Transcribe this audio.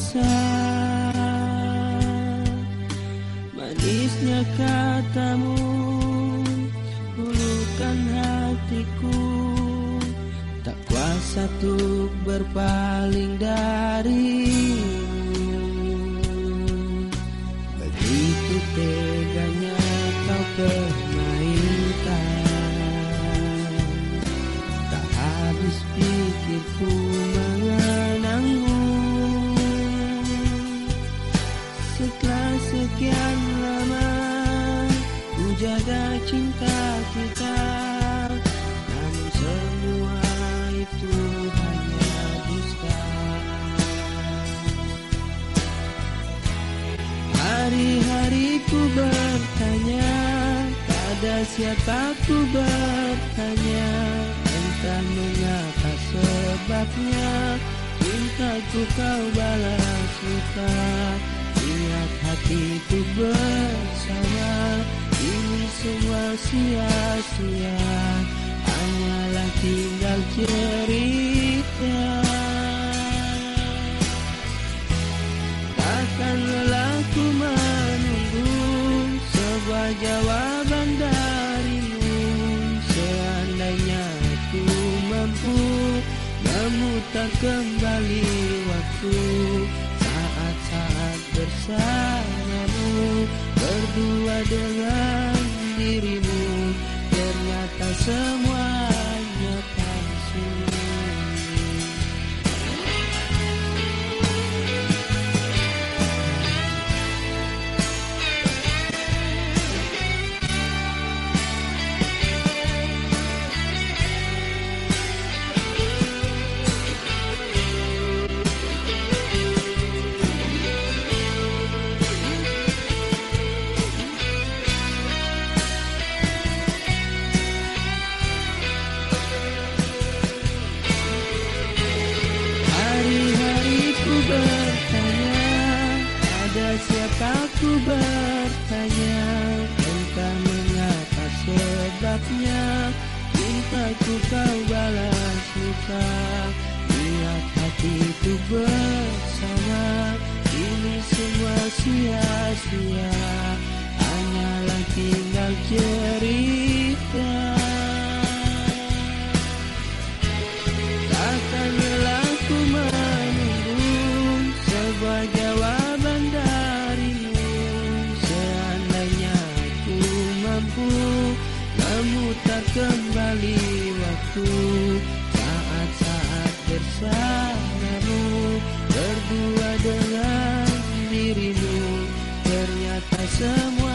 rasa Manisnya katamu Hulukan hatiku. Tak kuasa untuk berpaling darimu Hari-hari ku bertanya Pada siapa ku bertanya? Entah mengapa sebabnya Cintaku kau balas luka Lihat hatiku bersama Ini semua sia-sia. Hanyalah tinggal cerita jawaban darimu. Seandainya ku mampu Memutar kembali waktu. Saat-saat bersamamu Berdua dengan dirimu. Ternyata semuanya ku bertanya Entah mengapa sebabnya Cintaku kau balas luka Lihat hatiku bersama Ini semua sia-sia. Hanyalah tinggal cerita waktu Saat-saat bersamamu Berdua dengan dirimu Ternyata semua